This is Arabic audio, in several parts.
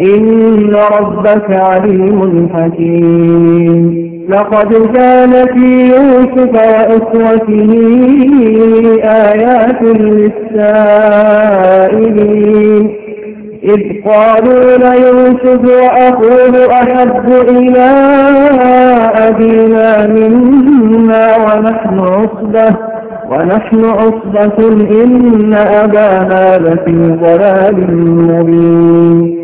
إن ربك عليم حكيم. لقد كان في يوسف وإخوته آيات للسائلين. إذ قالوا ليوسف وأخوه أحب إلى أبينا منا ونحن عصبة ونحن عصبة إن أبانا لفي ضلال مبين.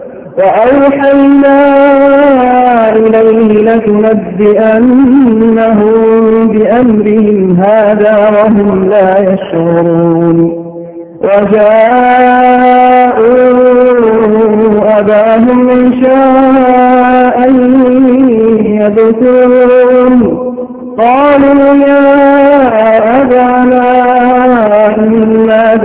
وأوحينا إليه لتنبئنهم بأمرهم هذا وهم لا يشعرون. وجاءوا أباهم شاء يبكون قالوا يا أبانا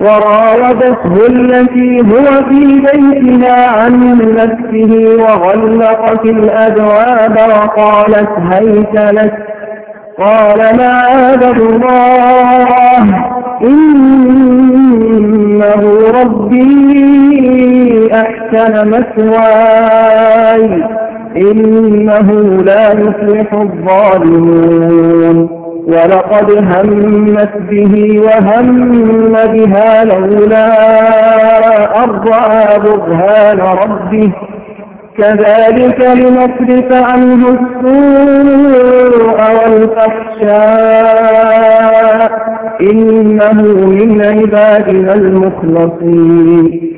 وراودته التي هو في بيتها عن نفسه وغلقت الأبواب وقالت هيت لك. قال معاذ الله. إنه ربي أحسن مثواي. إنه لا يفلح الظالمون. ولقد همت به وهم بها لولا أرضى برهان ربه. كذلك لنصرف عنه السوء والفحشاء. إنه من عبادنا المخلصين.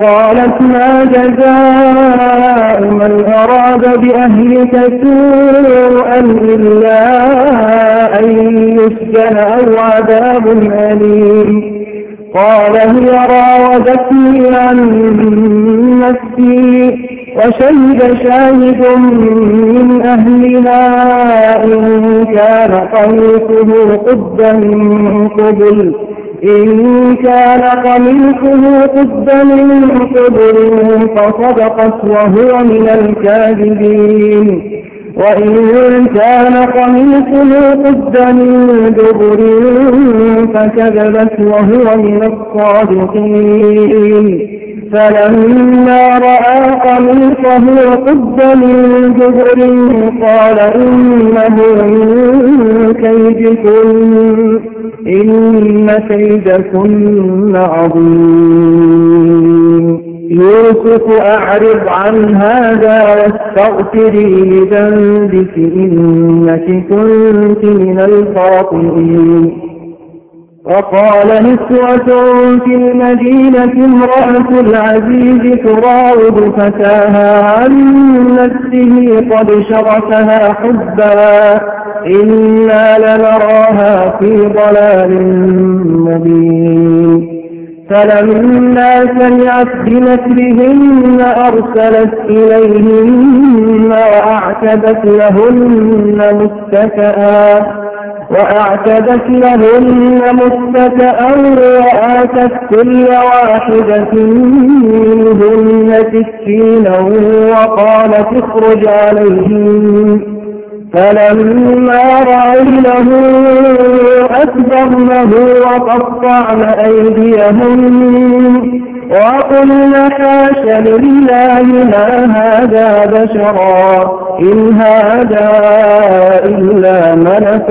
قالت ما جزاء من أراد بأهلك سوءا إلا أن يسجن أو عذاب أليم. قال هي راودتني عن نفسي وشهد شاهد من أهلها إن كان قميصه قد من قبل. إن كان قميصه قد من قبل فصدقت وهو من الكاذبين. وإن كان قميصه قد من دبر فكذبت وهو من الصادقين. فلما رأى قميصه قد من دبر قال إنه من كيدكن إن كيدكن عظيم. يوسف أعرض عن هذا واستغفري لذنبك إنك كنت من الخاطئين. وقال نسوة في المدينة امرأة العزيز تراود فتاها عن نفسه قد شغفها حبا. إنا لنراها في ضلال مبين. فلما سمعت بمكرهن أرسلت إليهن وأعتدت لهن متكئا. وأعتدت لهن متكئا وآتت كل واحدة منهن سكينا وقالت اخرج عليهن. فلما رأينه أكبرنه وقطعن أيديهم وقلن حاش لله ما هذا بشرا إن هذا إلا ملك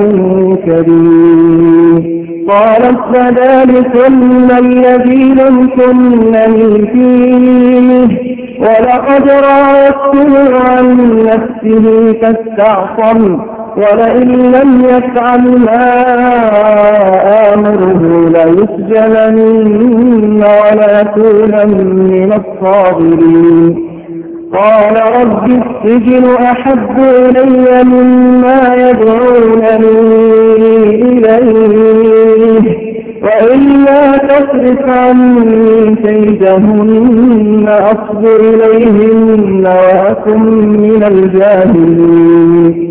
كريم قالت فذلكن الذي لمتنني فيه ولقد راودته عن نفسه فاستعصم. ولئن لم يفعل ما آمره ليسجنن ولا من الصابرين قال رب السجن أحب إلي مما يدعونني إليه وإلا تصرف عني كيدهن أصبر إليهن وأكن من الجاهلين.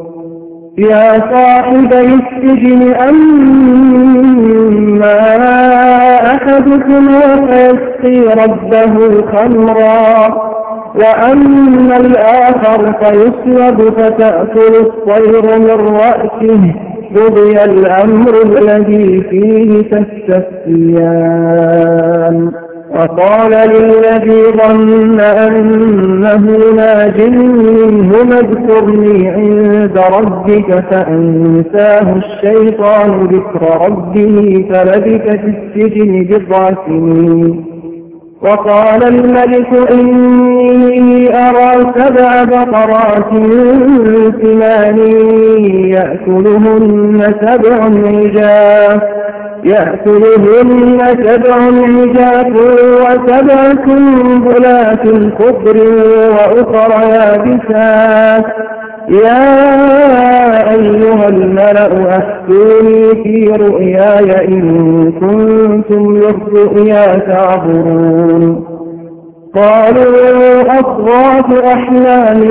يا صاحبي السجن أما أحدكما فيسقي ربه خمرا وأما الآخر فيسلب فتأكل الطير من رأسه قضي الأمر الذي فيه تستفتيان. وقال للذي ظن أنه ناج منهم اذكرني عند ربك فأنساه الشيطان ذكر ربه فلبث في السجن بضع سنين. وقال الملك إني أرى سبع بقرات ثمان يأكلهن سبع عجاف يأكلهن سبع عجاف وسبع سنبلات خضر وأخر يابسات يا أيها الملأ أفتوني في رؤياي إن كنتم للرؤيا تعبرون. قالوا أضغاث أحلام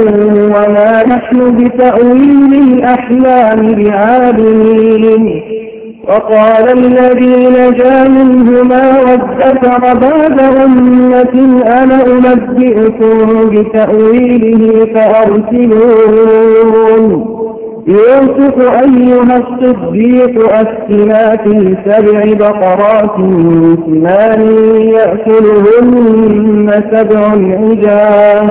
وما نحن بتأويل الأحلام بعالمين. وقال الذي نجا منهما وادكر بعد أمة أنا أنبئكم بتأويله فأرسلون. يوسف أيها الصديق أفتنا في سبع بقرات ثمان يأكلهن سبع عجاف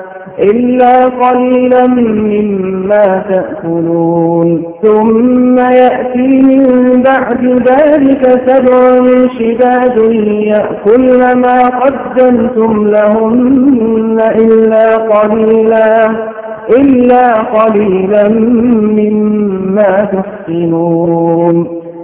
إلا قليلا مما تأكلون. ثم يأتي من بعد ذلك سبع شداد يأكل ما قدمتم لهن إلا قليلا إلا قليلا مما تحسنون.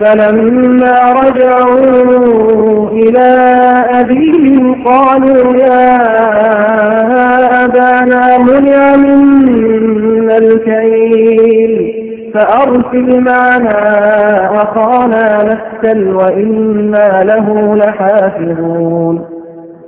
فلما رجعوا إلى أبيهم قالوا يا أبانا منع منا الكيل فأرسل معنا أخانا نسل وإنا له لحافظون.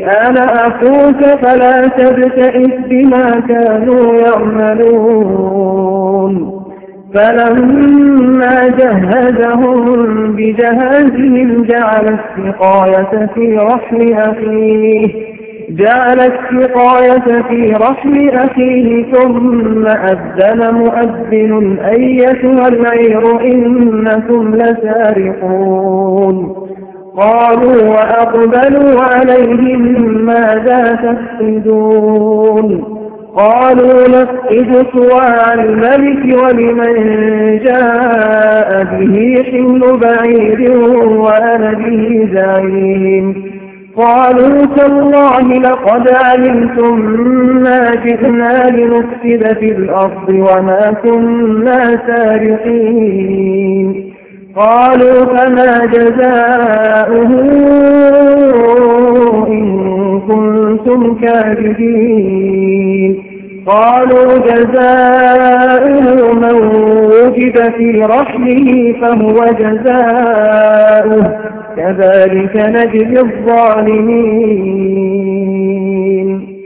أنا أخوك فلا تبتئس بما كانوا يعملون فلما جهزهم بجهازهم جعل السقاية في رحل أخيه جعل السقاية في رحل أخيه ثم أذن مؤذن أيتها العير إنكم لسارقون قالوا وأقبلوا عليهم ماذا تفقدون؟ قالوا نفقد صواع الملك ولمن جاء به حمل بعير وأنا به زعيم. قالوا تالله لقد علمتم ما جئنا لنفسد في الأرض وما كنا سارقين. قالوا فما جزاؤه إن كنتم كاذبين. قالوا جزاؤه من وجد في رحمه فهو جزاؤه. كذلك نجزي الظالمين.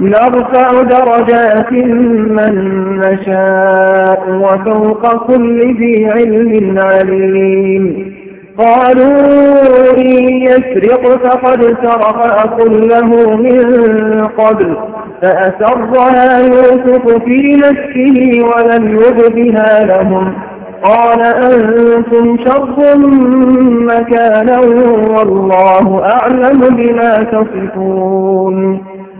نرفع درجات من نشاء وفوق كل ذي علم عليم. قالوا إن يسرق فقد سرق أخ له من قبل. فأسرها يوسف في نفسه ولم يبدها لهم. قال أنتم شر مكانا والله أعلم بما تصفون.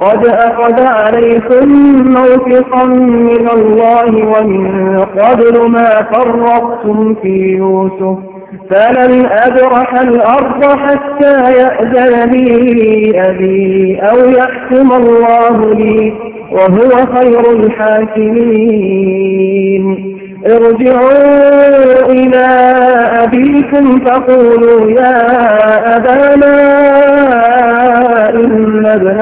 قد أخذ عليكم موثقا من الله ومن قبل ما فرقتم في يوسف. فلن أبرح الأرض حتى يأذن لي أبي أو يحكم الله لي وهو خير الحاكمين. ارجعوا إلى أبيكم فقولوا يا أبانا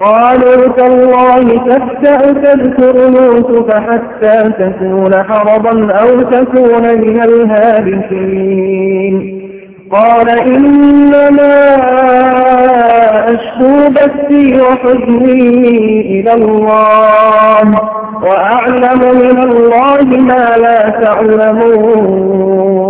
قالوا تالله تفتأ تذكر يوسف حتى تكون حرضا أو تكون من الهابسين قال إنما أشكو بثي وحزني إلى الله وأعلم من الله ما لا تعلمون.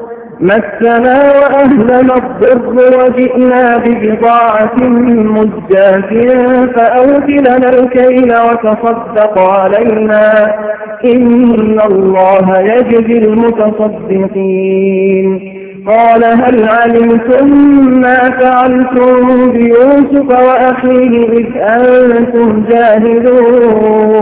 مسنا وأهلنا الضر وجئنا ببضاعة مزجاة فأوكلنا الكيل وتصدق علينا. إن الله يجزي المتصدقين. قال هل علمتم ما فعلتم بيوسف وأخيه إذ أنتم جاهلون؟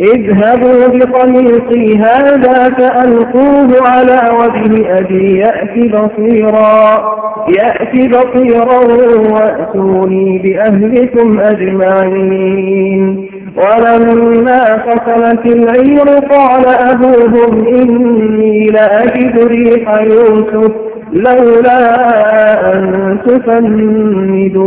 اذهبوا بقميصي هذا فألقوه على وجه أبي يأتي بصيرا يأتي بصيرا وأتوني بأهلكم أجمعين. ولما فصلت العير قال أبوهم إني لأجد ريح يوسف لولا أن تفندون.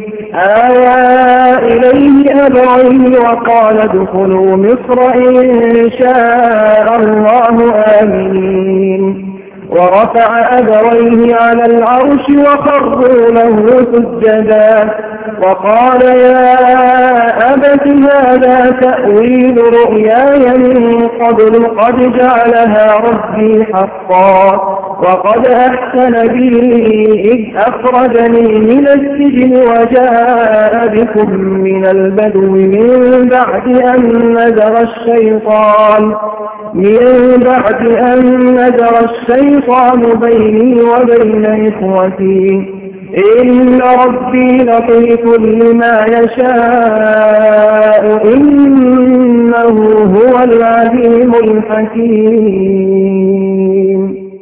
آوى إليه أبويه وقال ادخلوا مصر إن شاء الله آمين ورفع أبويه على العرش وخروا له سجدا وقال يا أبت هذا تأويل رؤياي من قبل قد جعلها ربي حقا وقد أحسن بي إذ أخرجني من السجن وجاء بكم من البدو من بعد أن نزغ الشيطان. من بعد أن نزغ الشيطان بيني وبين إخوتي. إن ربي لطيف لما يشاء. إنه هو العليم الحكيم.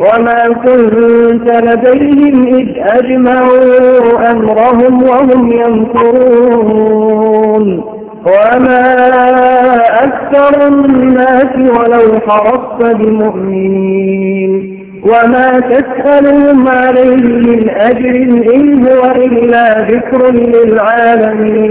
وما كنت لديهم إذ أجمعوا أمرهم وهم ينكرون وما أكثر الناس ولو حرصت بمؤمنين وما تسألهم عليه من أجر إن هو إلا ذكر للعالمين